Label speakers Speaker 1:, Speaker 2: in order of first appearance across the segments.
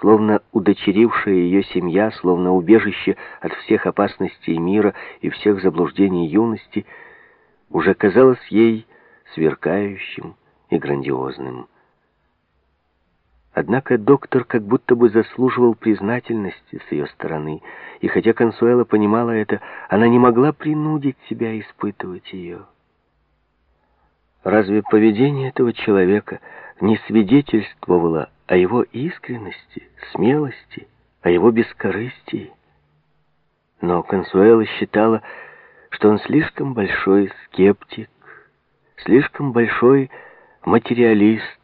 Speaker 1: словно удочерившая ее семья, словно убежище от всех опасностей мира и всех заблуждений юности, уже казалось ей сверкающим и грандиозным. Однако доктор как будто бы заслуживал признательности с ее стороны, и хотя Консуэла понимала это, она не могла принудить себя испытывать ее. Разве поведение этого человека не свидетельствовало о его искренности, смелости, о его бескорыстии? Но Консуэла считала, что он слишком большой скептик, слишком большой материалист,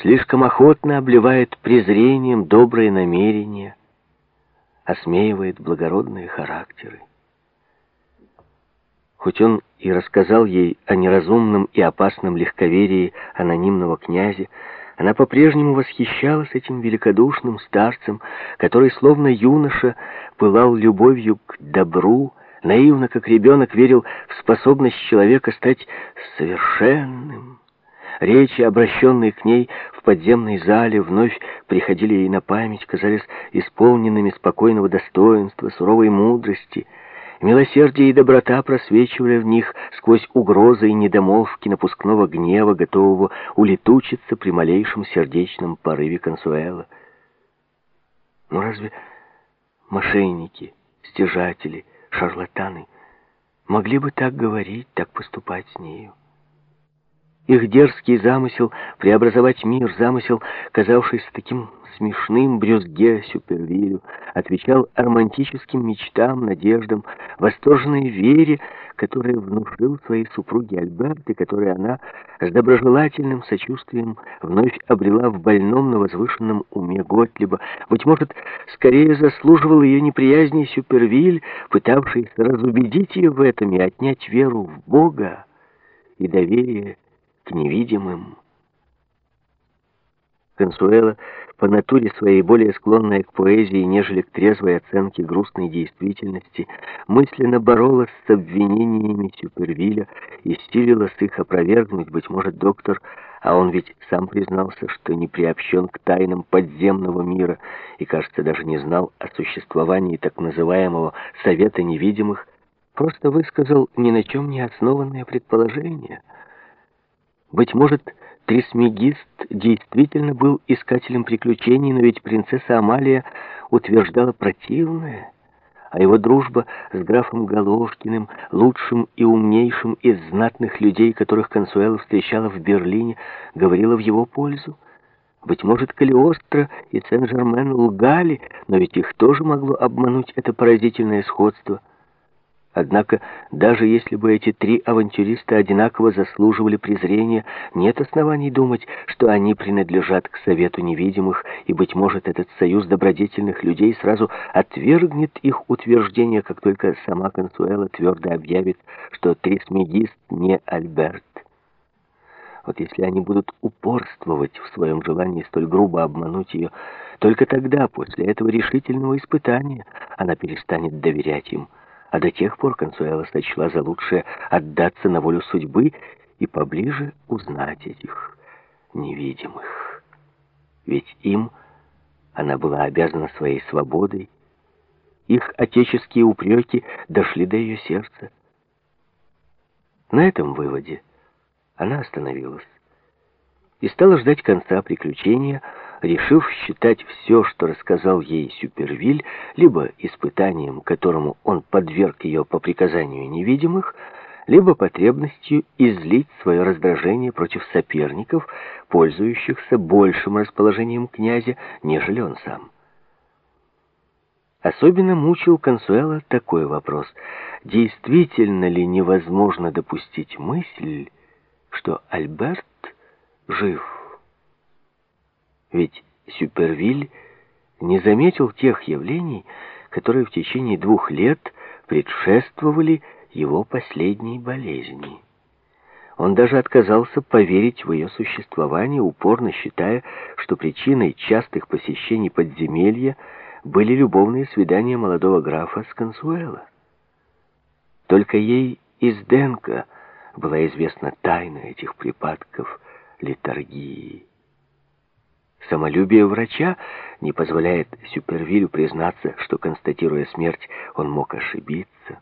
Speaker 1: слишком охотно обливает презрением добрые намерения, осмеивает благородные характеры. Хоть он и рассказал ей о неразумном и опасном легковерии анонимного князя, она по-прежнему восхищалась этим великодушным старцем, который, словно юноша, пылал любовью к добру, наивно, как ребенок, верил в способность человека стать совершенным, Речи, обращенные к ней в подземной зале, вновь приходили ей на память, казались исполненными спокойного достоинства, суровой мудрости. Милосердие и доброта просвечивали в них сквозь угрозы и недомолвки напускного гнева, готового улетучиться при малейшем сердечном порыве Консуэла. Но разве мошенники, стяжатели, шарлатаны могли бы так говорить, так поступать с нею? Их дерзкий замысел преобразовать мир, замысел, казавшийся таким смешным брюзге Сюпервилю, отвечал романтическим мечтам, надеждам, восторженной вере, которую внушил своей супруге Альберт, и которую она с доброжелательным сочувствием вновь обрела в больном, но возвышенном уме Готлиба. Быть может, скорее заслуживал ее неприязни Сюпервиль, пытавшийся разубедить ее в этом и отнять веру в Бога и доверие невидимым. Консуэла, по натуре своей более склонная к поэзии, нежели к трезвой оценке грустной действительности, мысленно боролась с обвинениями Сюпервиля и стилилась их опровергнуть, быть может, доктор, а он ведь сам признался, что не приобщен к тайнам подземного мира и, кажется, даже не знал о существовании так называемого «совета невидимых», просто высказал ни на чем не основанное предположение — быть может, Трисмегист действительно был искателем приключений, но ведь принцесса Амалия утверждала противное, а его дружба с графом Головкиным, лучшим и умнейшим из знатных людей, которых Консуэла встречала в Берлине, говорила в его пользу. Быть может, Калиостро и Сен-Жермен лгали, но ведь их тоже могло обмануть это поразительное сходство — Однако, даже если бы эти три авантюриста одинаково заслуживали презрения, нет оснований думать, что они принадлежат к Совету Невидимых, и, быть может, этот союз добродетельных людей сразу отвергнет их утверждение, как только сама Консуэла твердо объявит, что Трисмегист не Альберт. Вот если они будут упорствовать в своем желании столь грубо обмануть ее, только тогда, после этого решительного испытания, она перестанет доверять им. А до тех пор Консуэла сочла за лучшее отдаться на волю судьбы и поближе узнать этих невидимых. Ведь им она была обязана своей свободой. Их отеческие упреки дошли до ее сердца. На этом выводе она остановилась и стала ждать конца приключения, решив считать все, что рассказал ей Сюпервиль, либо испытанием, которому он подверг ее по приказанию невидимых, либо потребностью излить свое раздражение против соперников, пользующихся большим расположением князя, нежели он сам. Особенно мучил Консуэла такой вопрос. Действительно ли невозможно допустить мысль, что Альберт жив? Ведь Сюпервиль не заметил тех явлений, которые в течение двух лет предшествовали его последней болезни. Он даже отказался поверить в ее существование, упорно считая, что причиной частых посещений подземелья были любовные свидания молодого графа с Консуэло. Только ей из Денка была известна тайна этих припадков литургии. Самолюбие врача не позволяет Сюпервилю признаться, что, констатируя смерть, он мог ошибиться.